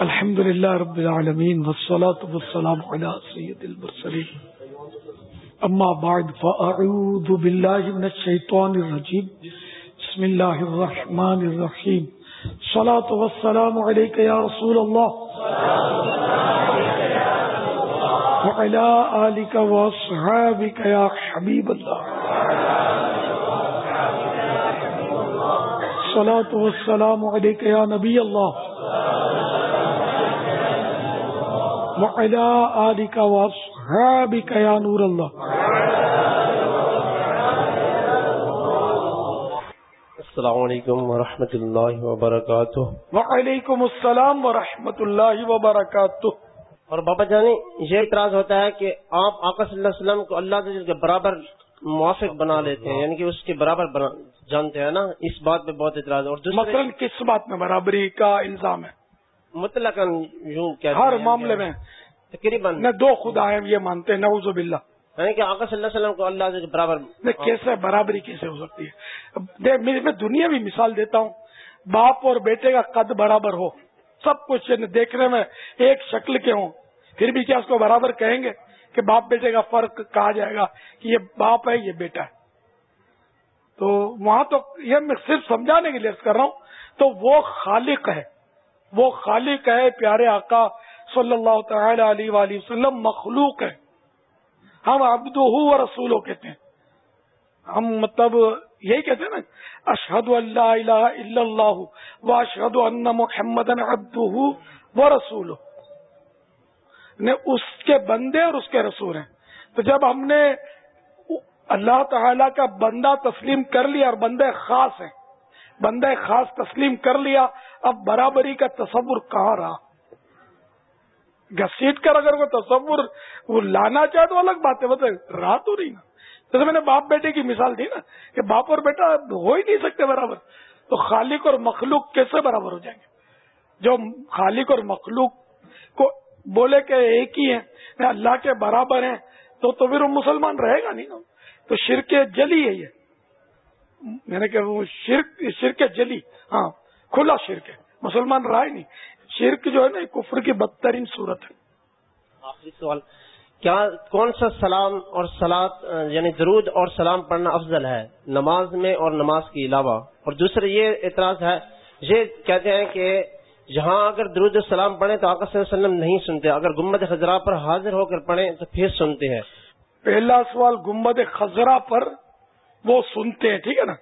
الحمد لله رب العالمين والصلاة والسلام على سيد المرسلين أما بعد فأعوذ بالله من الشيطان الرجيم بسم الله الرحمن الرحيم صلاة والسلام عليك يا رسول الله وعلى آلك وصحابك يا حبيب الله صلاة والسلام عليك يا نبي الله وعلى آلك وصحابك يا نور الله السلام علیکم ورحمۃ اللہ وبرکاتہ۔ وعلیکم السلام ورحمۃ اللہ وبرکاتہ۔ اور بابا جانی یہ اعتراض ہوتا ہے کہ آپ آقا صلی اللہ علیہ وسلم کو اللہ کے برابر موافق بنا لیتے ہیں یعنی کہ اس کے برابر جانتے ہیں نا؟ اس بات پہ بہت اعتراض اور مثلا کس بات میں برابری کا الزام ہے؟ مطلق یوں کیا ہر معاملے میں تقریباً دو خدا ہیں یہ مانتے ہیں نعوذ باللہ۔ یعنی کہ آقا صلی اللہ علیہ وسلم کو اللہ سے برابر کیسے برابری کیسے ہو سکتی ہے؟ میں دنیا بھی مثال دیتا ہوں۔ باپ اور بیٹے کا قد برابر ہو۔ سب کچھ یعنی دیکھنے میں ایک شکل کے ہوں۔ پھر بھی کیا اس کو برابر کہیں گے؟ کہ باپ بیٹے کا فرق کہا جائے گا کہ یہ باپ ہے یہ بیٹا ہے۔ تو وہاں تو یہ میں صرف سمجھانے کے لیے کر رہا ہوں تو وہ خالق ہے۔ وہ خالق ہے، پیارے آقا صلی اللہ تعالی علیہ وآلہ وسلم، مخلوق ہے۔ ہم ابد و رسولو کہتے ہیں۔ ہم مطلب یہی کہتے ہیں نا، اشہد اللہ الہ الا اللہ و اشہد ان محمد ابد و رسول اس کے بندے اور اس کے رسول ہیں۔ تو جب ہم نے اللہ تعالی کا بندہ تسلیم کر لیا اور بندے خاص ہیں بندہ خاص تسلیم کر لیا، اب برابری کا تصور کہاں رہا؟ گسیٹ کر اگر وہ تصور وہ لانا چاہے تو الگ بات ہے مطلب رہا تو نہیں نا۔ جیسے میں نے باپ بیٹے کی مثال دی نا کہ باپ اور بیٹا ہو ہی نہیں سکتے برابر، تو خالق اور مخلوق کیسے برابر ہو جائیں گے؟ جو خالق اور مخلوق کو بولے کہ ایک ہی ہیں اللہ کے برابر ہیں، تو تو پھر وہ مسلمان رہے گا نہیں نا۔ تو شرک جلی ہے یہ۔ نے کہ وہ شرک شرک جلی۔ ہاں کھلا شرک ہے۔ مسلمان رہا ہی نہیں۔ شرک جو ہے نا کفر کی بدترین صورت ہے۔ آخری سوال کیا کون سا سلام اور سلاد یعنی درود اور سلام پڑھنا افضل ہے؟ نماز میں اور نماز کے علاوہ۔ اور دوسرا یہ اعتراض ہے یہ کہتے ہیں کہ جہاں اگر درود السلام پڑھیں تو آکر صلی اللہ علیہ وسلم نہیں سنتے۔ اگر گمبد خزرہ پر حاضر ہو کر پڑھیں تو پھر سنتے ہیں۔ پہلا سوال گمبد خزرہ پر وہ سنتے ہیں، ٹھیک ہے نا؟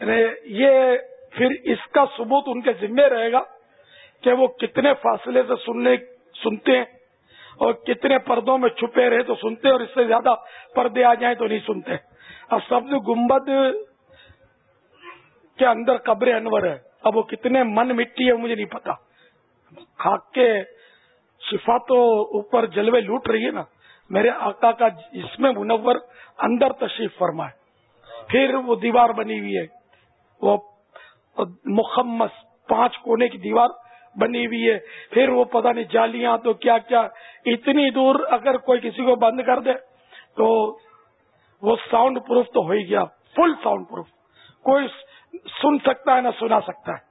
یعنی یہ پھر اس کا ثبوت ان کے ذمے رہے گا کہ وہ کتنے فاصلے سے سننے، سنتے ہیں اور کتنے پردوں میں چھپے رہے تو سنتے ہیں اور اس سے زیادہ پردے آ جائیں تو نہیں سنتے۔ اب سبز گمبد کے اندر قبر انور ہے۔ اب وہ کتنے من مٹی ہے مجھے نہیں پتا۔ خاک کے شفا تو اوپر جلوے لوٹ رہی ہے نا۔ میرے آقا کا اس میں منور اندر تشریف فرما ہے پھر وہ دیوار بنی ہوئی ہے۔ وہ مخمس پانچ کونے کی دیوار بنی ہوئی ہے۔ پھر وہ پتہ نہیں جالیاں تو کیا کیا۔ اتنی دور اگر کوئی کسی کو بند کر دے تو وہ ساؤنڈ پروف تو ہو ہی گیا۔ فل ساؤنڈ پروف کوئی سن سکتا ہے نہ سنا سکتا ہے۔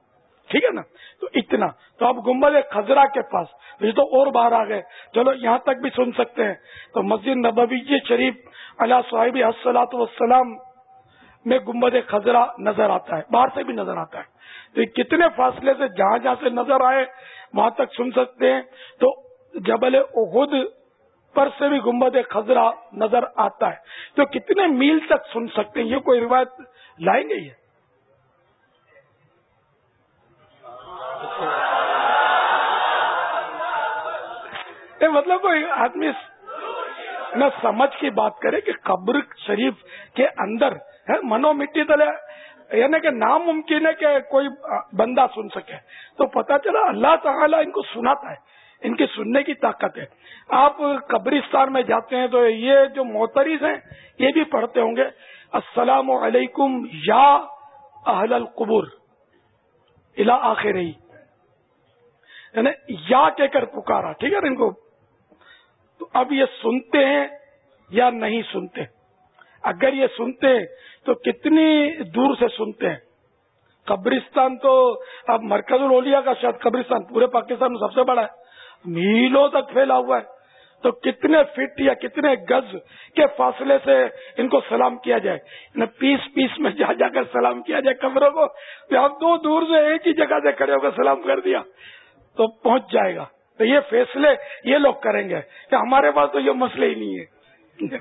ٹھیک ہے نا؟ تو اتنا۔ تو اب گمبد خزرہ کے پاس یہ تو اور باہر آ گئے۔ چلو یہاں تک بھی سن سکتے ہیں۔ تو مسجد نبوی شریف اللہ صاحب السلاۃ وسلام میں گمبد خزرہ نظر آتا ہے۔ باہر سے بھی نظر آتا ہے۔ تو کتنے فاصلے سے جہاں جہاں سے نظر آئے، وہاں تک سن سکتے ہیں۔ تو جبل احد پر سے بھی گمبد خزرہ نظر آتا ہے۔ تو کتنے میل تک سن سکتے ہیں؟ یہ کوئی روایت لائیں گے یہ؟ مطلب کوئی آدمی نہ سمجھ کی بات کرے کہ قبر شریف کے اندر منو مٹی تلے یعنی کہ ناممکن ہے کہ کوئی بندہ سن سکے۔ تو پتا چلا اللہ تعالیٰ ان کو سناتا ہے، ان کی سننے کی طاقت ہے۔ آپ قبرستان میں جاتے ہیں تو یہ جو محتریز ہیں، یہ بھی پڑھتے ہوں گے، السلام علیکم یا اہل القبور الا آخر ہی یعنی یا کہہ کر پکارا، ٹھیک ہے، ان کو تو اب یہ سنتے ہیں یا نہیں سنتے اگر یہ سنتے ہیں تو کتنی دور سے سنتے ہیں؟ قبرستان تو اب مرکز الولیا کا شاید قبرستان پورے پاکستان میں سب سے بڑا ہے، میلوں تک پھیلا ہوا ہے۔ تو کتنے فٹ یا کتنے گز کے فاصلے سے ان کو سلام کیا جائے؟ پیس پیس میں جا جا کر سلام کیا جائے کمروں کو؟ ہم دو دور سے ایک ہی جگہ سے کھڑے ہو کر سلام کر دیا، تو پہنچ جائے گا۔ تو یہ فیصلے یہ لوگ کریں گے کہ ہمارے پاس تو یہ مسئلے ہی نہیں ہے۔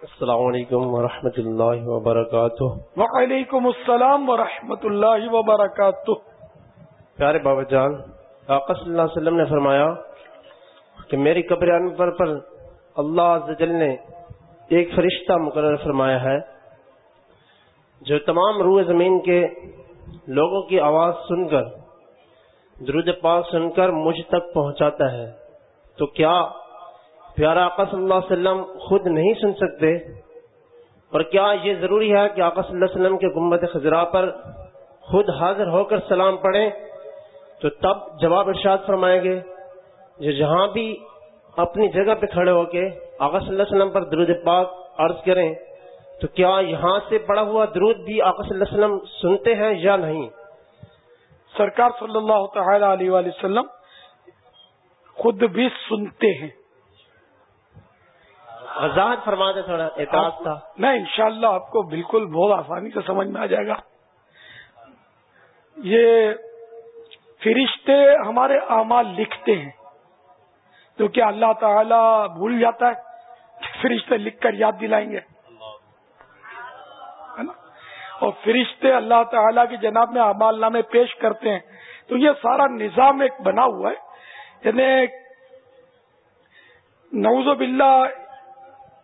السلام علیکم ورحمۃ اللہ وبرکاتہ۔ وعلیکم السلام ورحمۃ اللہ وبرکاتہ۔ پیارے بابا جان آقا صلی اللہ علیہ وسلم نے فرمایا کہ میری قبر انور پر اللہ عز جل نے ایک فرشتہ مقرر فرمایا ہے جو تمام روح زمین کے لوگوں کی آواز سن کر درود پاک سن کر مجھ تک پہنچاتا ہے۔ تو کیا پیارا آقا صلی اللہ علیہ وسلم خود نہیں سن سکتے؟ اور کیا یہ ضروری ہے کہ آقا صلی اللہ علیہ وسلم کے گمبت خزرا پر خود حاضر ہو کر سلام پڑھیں؟ تو تب جواب ارشاد فرمائیں گے جو جہاں بھی اپنی جگہ پہ کھڑے ہو کے آقا صلی اللہ علیہ وسلم پر درود پاک عرض کریں، تو کیا یہاں سے پڑا ہوا درود بھی آقا صلی اللہ علیہ وسلم سنتے ہیں یا نہیں؟ سرکار صلی اللہ تعالی علیہ وسلم خود بھی سنتے ہیں۔ وضاحت فرما دے تھوڑا اعتراض تھا۔ میں انشاءاللہ آپ کو بالکل بہت آسانی سے سمجھ میں آ جائے گا۔ یہ فرشتے ہمارے اعمال لکھتے ہیں۔ کیا اللہ تعالی بھول جاتا ہے فرشتے لکھ کر یاد دلائیں گے۔ اور فرشتے اللہ تعالیٰ کی جناب میں اعمال نامے پیش کرتے ہیں۔ تو یہ سارا نظام ایک بنا ہوا ہے۔ یعنی نوز باللہ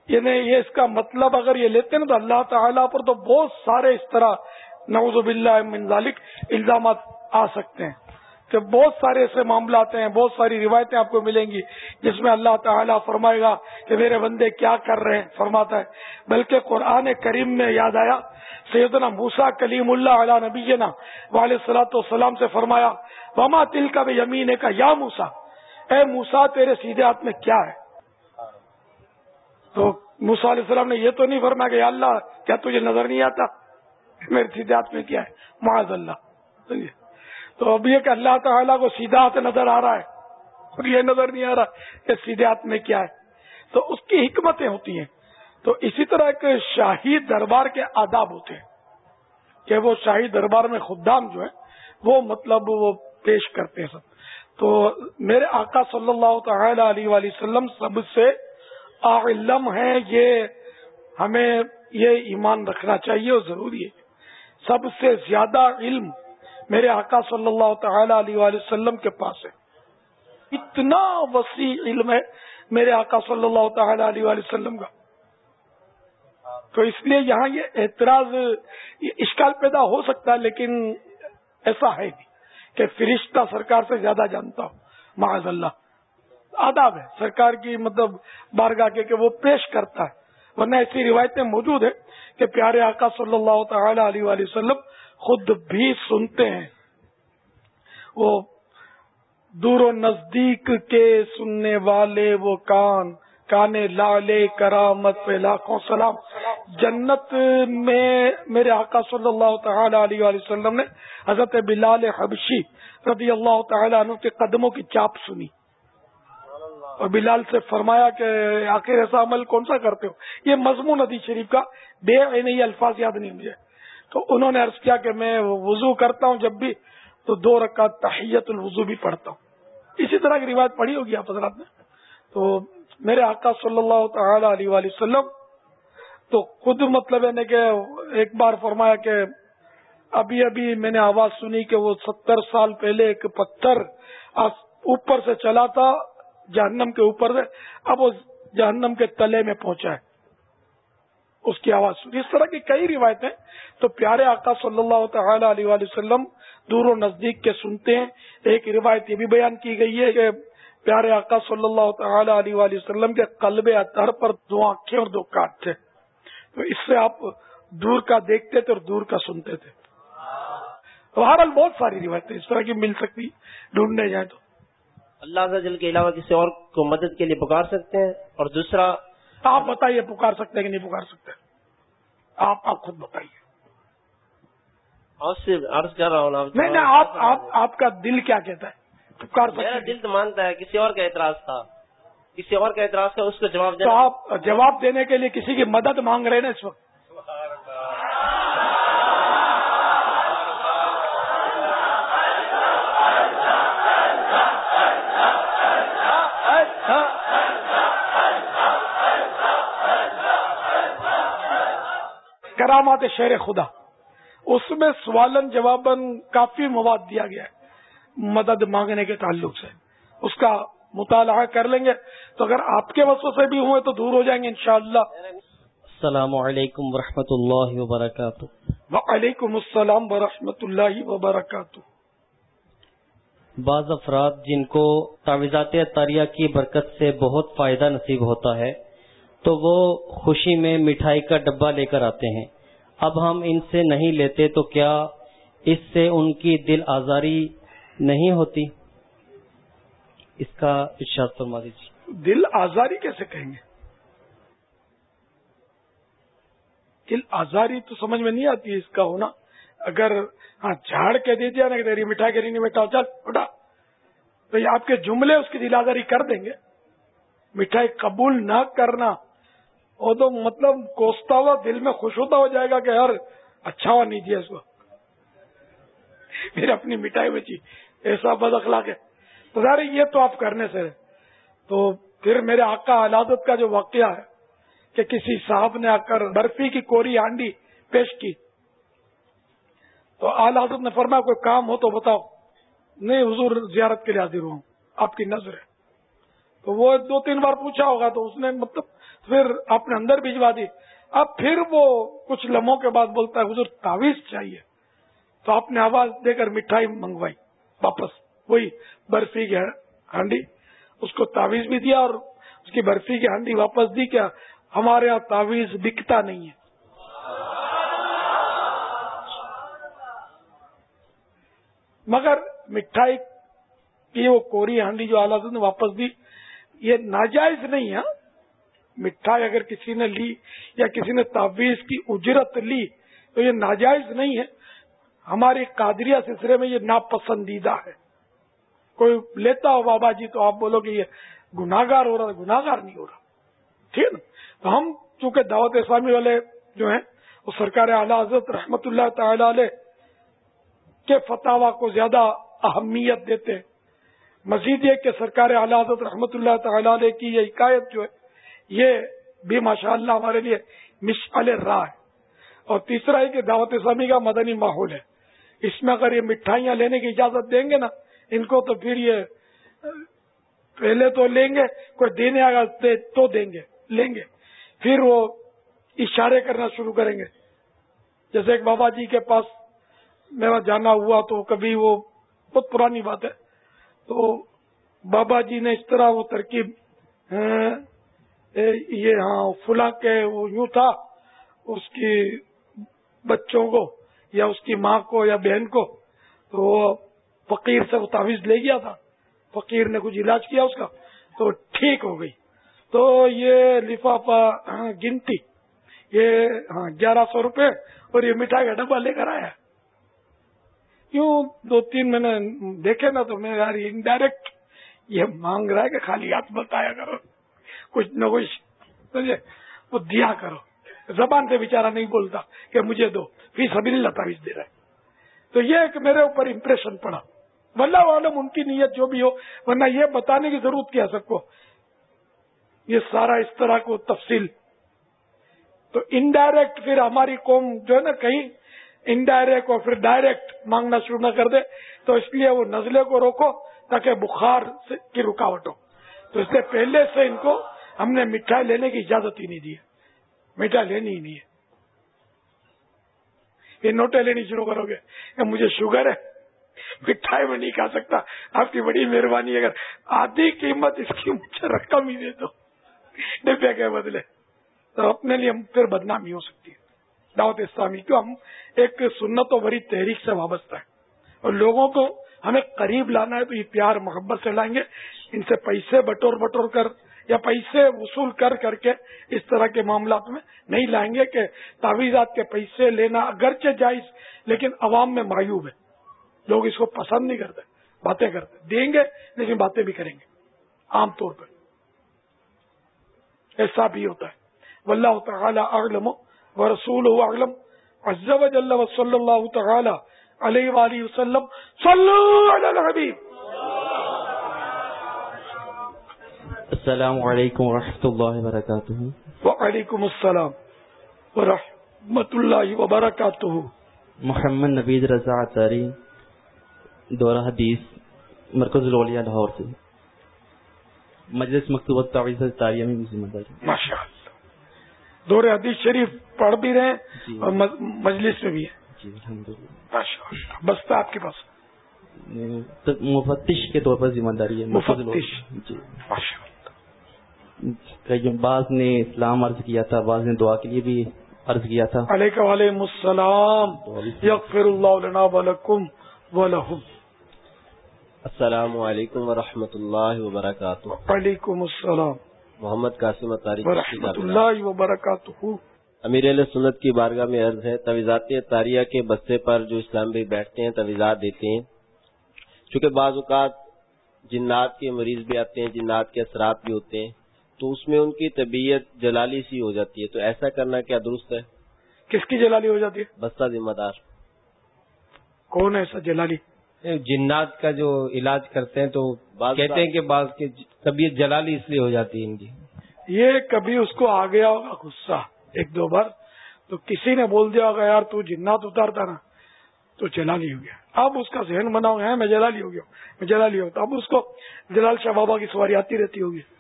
یعنی یہ اس کا مطلب اگر یہ لیتے ہیں نا تو اللہ تعالیٰ پر تو بہت سارے اس طرح نوز باللہ منظالک الزامات آ سکتے ہیں۔ کہ بہت سارے ایسے معاملات ہیں، بہت ساری روایتیں آپ کو ملیں گی، جس میں اللہ تعالیٰ فرمائے گا کہ میرے بندے کیا کر رہے ہیں، فرماتا ہے، بلکہ قرآن کریم میں یاد آیا، سیدنا موسا کلیم اللہ علیہ نبی نا صلاحت والسلام سے فرمایا، وما تل کا بھی یمین کا یا موسا اے موسا تیرے سیدھے ہاتھ میں کیا ہے؟ تو موسا علیہ السلام نے یہ تو نہیں فرمایا کہ اللہ، کیا تجھے نظر نہیں آتا؟ میرے سیدھے ہاتھ میں کیا ہے؟ معاذ اللہ تو اب یہ کہ اللہ تعالیٰ کو سیدھا ہاتھ نظر آ رہا ہے اور یہ نظر نہیں آ رہا کہ سیدھے ہاتھ میں کیا ہے۔ تو اس کی حکمتیں ہوتی ہیں۔ تو اسی طرح ایک شاہی دربار کے آداب ہوتے ہیں کہ وہ شاہی دربار میں خدام جو ہے وہ مطلب وہ پیش کرتے ہیں سب۔ تو میرے آقا صلی اللہ تعالی علیہ وسلم سب سے علم ہے یہ ہمیں یہ ایمان رکھنا چاہیے اور ضروری ہے۔ سب سے زیادہ علم میرے آقا صلی اللہ تعالی علیہ وسلم کے پاس ہے۔ اتنا وسیع علم ہے میرے آقا صلی اللہ تعالی علیہ وسلم کا۔ تو اس لیے یہاں یہ اعتراض اشکال پیدا ہو سکتا ہے، لیکن ایسا ہے نہیں کہ فرشتہ سرکار سے زیادہ جانتا ہوں معاذ اللہ۔ آداب ہے۔ سرکار کی مطلب بارگاہ کے کہ وہ پیش کرتا ہے۔ ورنہ ایسی روایتیں موجود ہیں کہ پیارے آقا صلی اللہ تعالی علیہ وسلم خود بھی سنتے ہیں۔ وہ دور و نزدیک کے سننے والے وہ کان کانے لالے کرامت پہ لاکھوں سلام۔ جنت میں میرے آقا صلی اللہ تعالی علیہ وسلم نے حضرت بلال حبشی رضی اللہ تعالی عنہ کے قدموں کی چاپ سنی۔ اور بلال سے فرمایا کہ آخر ایسا عمل کون سا کرتے ہو؟ یہ مضمون ندی شریف کا بے نہیں الفاظ یاد نہیں مجھے۔ تو انہوں نے عرض کیا کہ میں وضو کرتا ہوں جب بھی، تو دو رکعت تحیت الوضو بھی پڑھتا ہوں۔ اسی طرح کی روایت پڑھی ہوگی آپ حضرات نے۔ تو میرے آقا صلی اللہ تعالی علیہ وآلہ وسلم تو خود مطلب ہے کہ ایک بار فرمایا کہ ابھی ابھی میں نے آواز سنی کہ وہ ستر سال پہلے ایک پتھر اوپر سے چلا تھا، جہنم کے اوپر سے، اب وہ جہنم کے تلے میں پہنچا ہے۔ اس کی آواز سنی۔ اس طرح کی کئی روایتیں تو پیارے آقا صلی اللہ تعالی علیہ وسلم دور و نزدیک کے سنتے ہیں۔ ایک روایت یہ بھی بیان کی گئی ہے کہ پیارے آقا صلی اللہ تعالی علیہ وسلم کے قلب اطہر پر دو آنکھیں اور دو کاٹ تھے۔ تو اس سے آپ دور کا دیکھتے تھے اور دور کا سنتے تھے۔ بہرحال بہت ساری روایتیں اس طرح کی مل سکتی ڈھونڈنے جائیں تو۔ اللہ جل کے علاوہ کسی اور کو مدد کے لیے پکار سکتے ہیں؟ اور دوسرا آپ بتائیے پکار سکتے کہ نہیں پکار سکتے آپ آپ خود بتائیے۔ عرض کر رہا ہوں نہیں نہیں آپ کا دل کیا کہتا ہے؟ میرا دل تو مانتا ہے کسی اور کا اعتراض تھا۔ کسی اور کا اعتراض تھا اس کو جواب تو آپ جواب دینے کے لیے کسی کی مدد مانگ رہے ہیں نا اس وقت؟ کرامات شیر خدا۔ اس میں سوالن جواباً کافی مواد دیا گیا ہے۔ مدد مانگنے کے تعلق سے۔ اس کا مطالعہ کر لیں گے۔ تو اگر آپ کے وسوں سے بھی ہوئے تو دور ہو جائیں گے انشاءاللہ۔ السلام علیکم ورحمۃ اللہ وبرکاتہ۔ وعلیکم السلام ورحمۃ اللہ وبرکاتہ۔ بعض افراد جن کو تعویذات تاریہ کی برکت سے بہت فائدہ نصیب ہوتا ہے تو وہ خوشی میں مٹھائی کا ڈبہ لے کر آتے ہیں۔ اب ہم ان سے نہیں لیتے تو کیا اس سے ان کی دل آزاری نہیں ہوتی؟ اس کا ارشاد فرما دیجیے۔ دل آزاری کیسے کہیں گے؟ دل آزاری تو سمجھ میں نہیں آتی اس کا ہونا۔ اگر ہاں جھاڑ کے دے دیا نا کہ تیری مٹھائی کے نہیں بیٹھا چل، اٹھا۔ تو یہ آپ کے جملے اس کی دل آزاری کر دیں گے۔ مٹھائی قبول نہ کرنا وہ تو مطلب کوستا ہوا دل میں خوش ہوتا ہو جائے گا کہ یار اچھا ہوا نہیں دیا اس کو۔ پھر اپنی مٹھائی بچی۔ ایسا بد اخلاق ہے۔ تو ظاہر یہ تو آپ کرنے سے تو پھر میرے آقا علادت کا جو واقعہ ہے کہ کسی صاحب نے آ کر برفی کی کوری ہانڈی پیش کی۔ تو حضرت نے فرمایا، کوئی کام ہو تو بتاؤ۔ نہیں، حضور زیارت کے لیے حاضر ہوں۔ آپ کی نظر ہے۔ تو وہ دو تین بار پوچھا ہوگا تو اس نے مطلب پھر آپ نے اندر بھجوا دی۔ اب پھر وہ کچھ لمحوں کے بعد بولتا ہے، حضور، تعویذ چاہیے۔ تو آپ نے آواز دے کر مٹھائی منگوائی، واپس۔ وہی برفی کی ہانڈی۔ اس کو تعویذ بھی دیا اور اس کی برفی کی ہانڈی واپس دی کیا؟ ہمارے یہاں تعویذ بکتا نہیں ہے۔ مگر مٹھائی کی وہ کوری ہانڈی جو آلہ نے واپس دی، یہ ناجائز نہیں ہے۔ مٹھائی اگر کسی نے لی یا کسی نے تعویذ کی اجرت لی تو یہ ناجائز نہیں ہے۔ ہماری قادریہ سلسلے میں یہ ناپسندیدہ ہے۔ کوئی لیتا ہو بابا جی تو آپ بولو کہ یہ گناگار ہو رہا گناگار نہیں ہو رہا۔ ٹھیک نا تو ہم چونکہ دعوت اسلامی والے جو ہیں، وہ سرکار اعلی حضرت رحمت اللہ تعالی علیہ کے فتوا کو زیادہ اہمیت دیتے ہیں۔ مزید یہ کہ سرکار اعلی حضرت رحمت اللہ تعالی علیہ کی یہ حکایت جو ہے یہ بھی ماشاء اللہ ہمارے لیے مشعل راہ ہے۔ اور تیسرا ہے کہ دعوت اسلامی کا مدنی ماحول ہے۔ اس میں اگر یہ مٹھائیاں لینے کی اجازت دیں گے نا، ان کو تو پھر یہ، پہلے تو لیں گے، کوئی دینے آگا تو دیں گے، لیں گے۔ پھر وہ اشارے کرنا شروع کریں گے۔ جیسے ایک بابا جی کے پاس میرا جانا ہوا تو کبھی وہ بہت پرانی بات ہے۔ تو بابا جی نے اس طرح وہ ترکیب ہاں، یہ ہاں فلاں کے وہ یوں تھا، اس کی بچوں کو یا اس کی ماں کو یا بہن کو، تو وہ فقیر سے وہ تعویذ لے گیا تھا۔ فقیر نے کچھ علاج کیا اس کا، تو ٹھیک ہو گئی۔ تو یہ لفافہ ہاں، گنتی، یہ ہاں گیارہ سو روپے اور یہ مٹھائی کا ڈبا لے کر آیا۔ کیوں دو تین میں نے دیکھے نا تو میں یار انڈائریکٹ یہ مانگ رہا ہے کہ خالی ہاتھ بتایا کرو۔ کچھ نہ کچھ سمجھے؟ وہ دیا کرو۔ زبان سے بےچارا نہیں بولتا کہ مجھے دو۔ پھر سبھی نہیں لتا دے رہا ہے۔ تو یہ ایک میرے اوپر امپریشن پڑا۔ ولہ عالم ان کی نیت جو بھی ہو، ورنہ یہ بتانے کی ضرورت کیا سب کو؟ یہ سارا اس طرح کو تفصیل۔ تو انڈائریکٹ پھر ہماری قوم جو ہے نا، کہیں انڈائریکٹ اور پھر ڈائریکٹ مانگنا شروع نہ کر دے۔ تو اس لیے وہ نزلے کو روکو تاکہ بخار کی رکاوٹ ہو تو اس سے پہلے سے ان کو ہم نے مٹھائی لینے کی اجازت ہی نہیں دی مٹھائی لینی ہی نہیں ہے۔ یہ نوٹیں لینی شروع کرو گے کہ مجھے شوگر ہے۔ مٹھائی میں نہیں کھا سکتا۔ آپ کی بڑی مہربانی اگر آدھی قیمت اس کی مجھے رقم ہی دے دو۔ ڈبے کے بدلے۔ تو اپنے لیے ہم پھر بدنامی ہو سکتی ہے۔ دعوت اسلامی، کیوں؟ ہم ایک سنت و بری تحریک سے وابستہ ہے اور لوگوں کو ہمیں قریب لانا ہے تو یہ پیار، محبت سے لائیں گے۔ ان سے پیسے بٹور بٹور کر یا پیسے وصول کر کر کے اس طرح کے معاملات میں نہیں لائیں گے کہ تعویذات کے پیسے لینا اگرچہ جائز لیکن عوام میں معیوب ہے۔ لوگ اس کو پسند نہیں کرتے، باتیں کرتے، دیں گے لیکن باتیں بھی کریں گے۔ عام طور پر ایسا بھی ہوتا ہے۔ واللہ تعالی اعلم و رسول اعلم۔ عز و جل و صلی اللہ تعالی علیہ وآلہ وسلم۔ صلو علی الحبیب۔ السلام علیکم ورحمۃ اللہ وبرکاتہ۔ وعلیکم السلام ورحمۃ اللہ وبرکاتہ۔ محمد نبید رضا تاری دورہ حدیث مرکز الاولیاء لاہور سے۔ مجلس مکتوبت تعویذ تاریہ میں ذمہ داری ماشاء اللہ دور حدیث شریف پڑھ بھی رہے جی۔ اور مج- مجلس میں بھی ہے جی الحمد للہ آپ کے پاس۔ مفتش کے طور پر ذمہ داری ہے۔ مفتش۔ جی۔ ماشاء اللہ بعض نے اسلام عرض کیا تھا بعض نے دعا کے لیے بھی عرض کیا تھا۔ علیکم وعلیکم السلام یغفر اللہ لنا ولکم ولہم السلام علیکم ورحمۃ اللہ وبرکاتہ۔ وعلیکم السلام۔ محمد قاسم اطاری ورحمۃ اللہ وبرکاتہ۔ امیر علیہ سنت کی بارگاہ میں عرض ہے تویزات تاریہ کے بستے پر جو اسلام بھائی بیٹھتے ہیں تویزات دیتے ہیں۔ چونکہ بعض اوقات جنات کے مریض بھی آتے ہیں جنات کے اثرات بھی ہوتے ہیں۔ تو اس میں ان کی طبیعت جلالی سی ہو جاتی ہے۔ تو ایسا کرنا کیا درست ہے؟ کس کی جلالی ہو جاتی ہے؟ بستہ ذمہ دار۔ کون ہے ایسا جلالی؟ جنات کا جو علاج کرتے ہیں تو کہتے ہیں کہ بعض۔ کی طبیعت جلالی اس لیے ہو جاتی ہے ان کی۔ یہ کبھی اس کو آ گیا ہوگا غصہ ایک دو بار تو کسی نے بول دیا ہوگا یار تو جنات اتارتا نا تو جلالی ہو گیا۔ اب اس کا ذہن بنا ہوا ہے میں جلالی ہو گیا ہوں، میں جلالی ہوں۔ تو اب اس کو جلال شاہ بابا کی سواری آتی رہتی ہوگی۔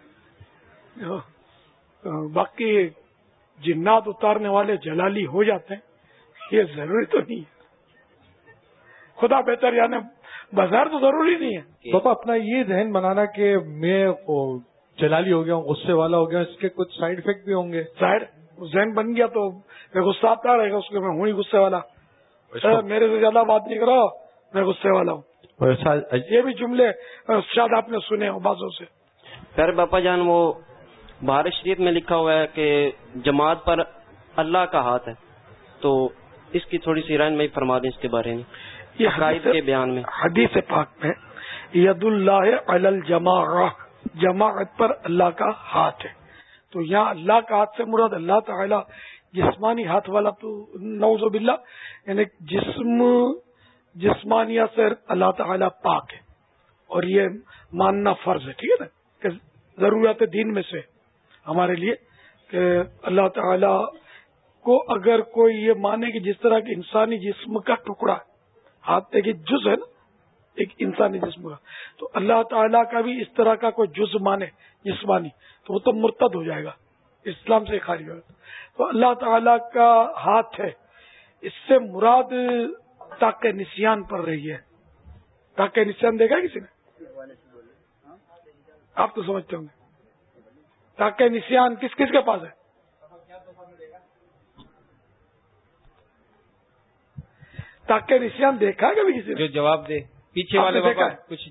باقی جنات اتارنے والے جلالی ہو جاتے ہیں یہ ضروری تو نہیں ہے۔ خدا بہتر یعنی بازار تو ضروری نہیں ہے۔ پاپا اپنا یہ ذہن بنانا کہ میں وہ جلالی ہو گیا ہوں غصے والا ہو گیا ہوں اس کے کچھ سائڈ افیکٹ بھی ہوں گے۔ ظاہر ذہن بن گیا تو میں غصہ آتا رہے گا اس کو میں ہوں ہی غصے والا۔ میرے سے زیادہ بات نہیں کرو میں غصے والا ہوں۔ یہ بھی جملے شاید آپ نے سنے ہوں بازوں سے۔ پھر باپا جان وہ بہار شریف میں لکھا ہوا ہے کہ جماعت پر اللہ کا ہاتھ ہے۔ تو اس کی تھوڑی سی رائن میں فرما دیں اس کے بارے میں یہ حدیث- کے بیان میں۔ حدیث پاک میں ید اللہ علی الجماع جماعت پر اللہ کا ہاتھ ہے۔ تو یہاں اللہ کا ہاتھ سے مراد اللہ تعالی جسمانی ہاتھ والا تو نوز باللہ یعنی جسم جسمانیہ سے اللہ تعالی پاک ہے۔ اور یہ ماننا فرض ہے ٹھیک ہے نا؟ کہ ضرورت دین میں سے ہمارے لیے کہ اللہ تعالی کو اگر کوئی یہ مانے کہ جس طرح کے انسانی جسم کا ٹکڑا ہاتھ ایک جز ہے نا، ایک انسانی جسم کا، تو اللہ تعالیٰ کا بھی اس طرح کا کوئی جز مانے، جسمانی، تو وہ تو مرتد ہو جائے گا، اسلام سے خارج ہوگا تو اللہ تعالیٰ کا ہاتھ ہے، اس سے مراد تاک نسیان پر رہی ہے۔ تاک نسیان دیکھا کسی نے؟ آپ تو سمجھتے ہوں گے۔ تاک نسیان کس کس کے پاس ہے؟ تاک نسیان دیکھا کبھی کسی جو جواب دے پیچھے والے بابا ہے؟ کچھ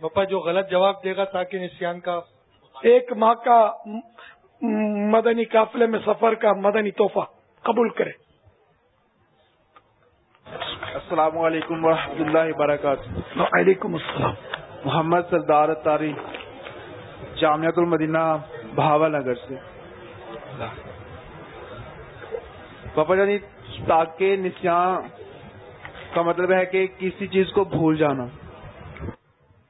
پاپا جو غلط جواب دے گا تاکہ نسیان کا ایک ماہ کا مدنی قافلے میں سفر کا مدنی تحفہ قبول کرے۔ السلام علیکم ورحمۃ اللہ وبرکاتہ۔ وعلیکم السلام۔ محمد سردار تاری جامعت المدینہ بھاوا نگر سے۔ پاپا جانی تاکہ نسیاں کا مطلب ہے کہ کسی چیز کو بھول جانا۔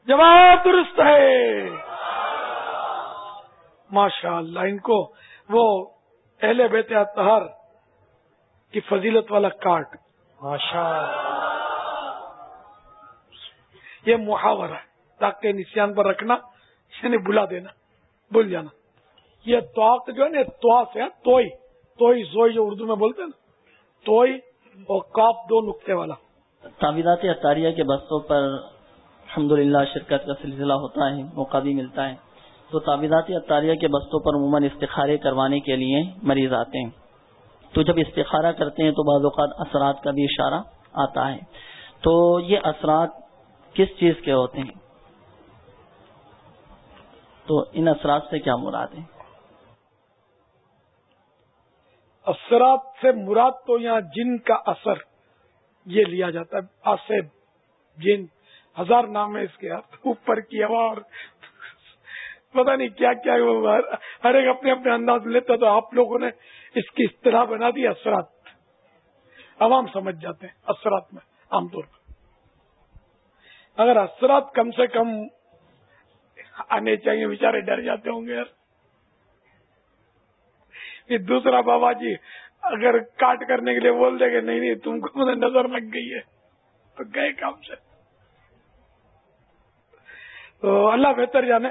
جواب درست ہے۔ ماشاء اللہ ان کو وہ اہل بیت اطہار کی فضیلت والا کارڈ۔ ماشاء یہ محاورہ ہے۔ تاکہ نسیان پر رکھنا یعنی بلا دینا، بھول جانا۔ یہ توق جو ہے نا تو سے ہے، توئی۔ توئی، زوئی جو اردو میں بولتے ہیں نا، توئی اور کاپ دو نقطے والا۔ تعویذات اطاریہ کے بستوں پر الحمدللہ شرکت کا سلسلہ ہوتا ہے، موقع بھی ملتا ہے۔ تو تعویذات اطاریہ کے بستوں پر عموماً استخارے کروانے کے لیے مریض آتے ہیں۔ تو جب استخارہ کرتے ہیں تو بعض اوقات اثرات کا بھی اشارہ آتا ہے۔ تو یہ اثرات کس چیز کے ہوتے ہیں؟ تو ان اثرات سے کیا مراد ہے اثرات سے مراد تو یہاں جن کا اثر یہ لیا جاتا ہے آصب جن، ہزار نام ہے اس کے اوپر کی ہوا اور پتا نہیں کیا کیا ہر ایک اپنے اپنے انداز لیتا تو آپ لوگوں نے اس کی اصطلاح بنا دی، اثرات۔ عوام سمجھ جاتے ہیں اثرات میں، عام طور پر۔ اگر اثرات کم سے کم آنے چاہیے، بیچارے ڈر جاتے ہوں گے یار۔ دوسرا بابا جی اگر کاٹ کرنے کے لیے بول دے گا نہیں نہیں، تم کو مجھے نظر لگ گئی ہے۔ تو گئے کام سے۔ تو اللہ بہتر جانے۔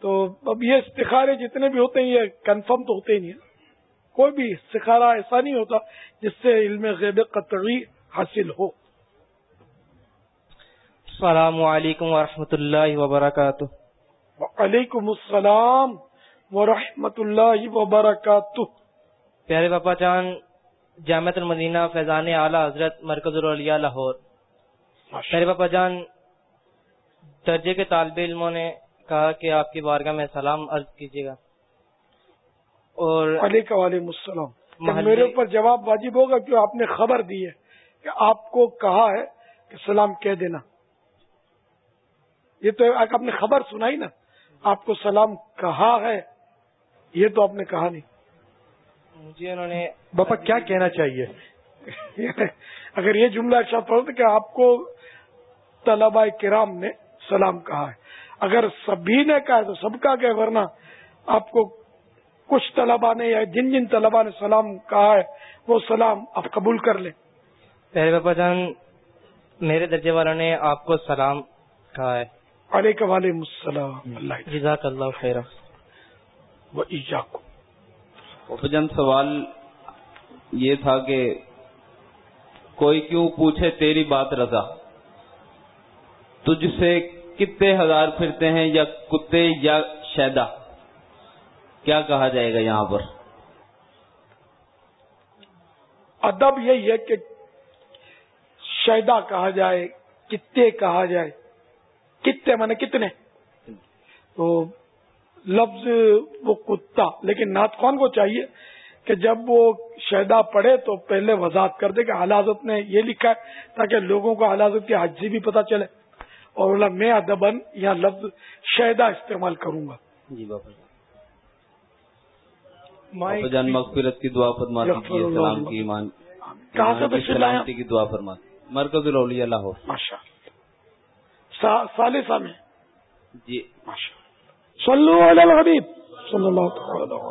تو اب یہ استخارے جتنے بھی ہوتے ہیں، یہ کنفرم تو ہوتے ہی نہیں کوئی بھی استخارہ ایسا نہیں ہوتا جس سے علم غیب قطعی حاصل ہو۔ السلام علیکم ورحمۃ اللہ وبرکاتہ۔ وعلیکم السلام ورحمۃ اللہ وبرکاتہ۔ پیارے باپا جان جامعت المدینہ فیضان اعلیٰ حضرت مرکز الولیاء لاہور۔ پیارے باپا جان درجے کے طالب علموں نے کہا کہ آپ کی بارگاہ میں سلام عرض کیجیے گا۔ اور علیکم وعلیکم السلام۔ میرے اوپر جواب واجب ہوگا کیوں آپ نے خبر دی ہے کہ آپ کو کہا ہے کہ سلام کہہ دینا۔ یہ تو آپ نے خبر سنائی نا۔ آپ کو سلام کہا ہے؟ یہ تو آپ نے کہا نہیں۔ مجھے انہوں نے باپا کیا کہنا چاہیے؟ اگر یہ جملہ اچھا پڑھو تو کہ آپ کو طلبا کرام نے سلام کہا ہے؟ اگر سبھی نے کہا تو سب کا کہ ورنہ آپ کو کچھ طلبا نے یا جن جن طلبا نے سلام کہا ہے وہ سلام آپ قبول کر لیں۔ پیارے باپا جان میرے درجے والوں نے آپ کو سلام کہا ہے۔ علیکم وعلیکم السلام. اللہ جزاک اللہ خیر و جن سوال یہ تھا کہ کوئی کیوں پوچھے تیری بات رضا؟ تجھ سے کتنے ہزار پھرتے ہیں یا کتے یا شیدا کیا کہا جائے گا یہاں پر؟ ادب یہی ہے کہ شیدا کہا جائے کتے کہا جائے کتے مانے کتنے؟ تو لفظ وہ کتا لیکن نعت خان کو چاہیے کہ جب وہ شہدا پڑھے تو پہلے وضاحت کر دے کہ حلازت نے یہ لکھا ہے تاکہ لوگوں کو حلازت کی حجی بھی پتہ چلے اور بولا میں ادبن یا لفظ شہدا استعمال کروں گا۔ جی باپا جان۔ مغفرت کی دعا فرما دیجیے سلام کی ایمان۔ کہاں سے کی دعا فرما۔ مرکز الاولیاء لاہور۔ ماشاء سالسہ میں۔ جی ماشاء صلو علی الحبیب۔ صلی اللہ تعالی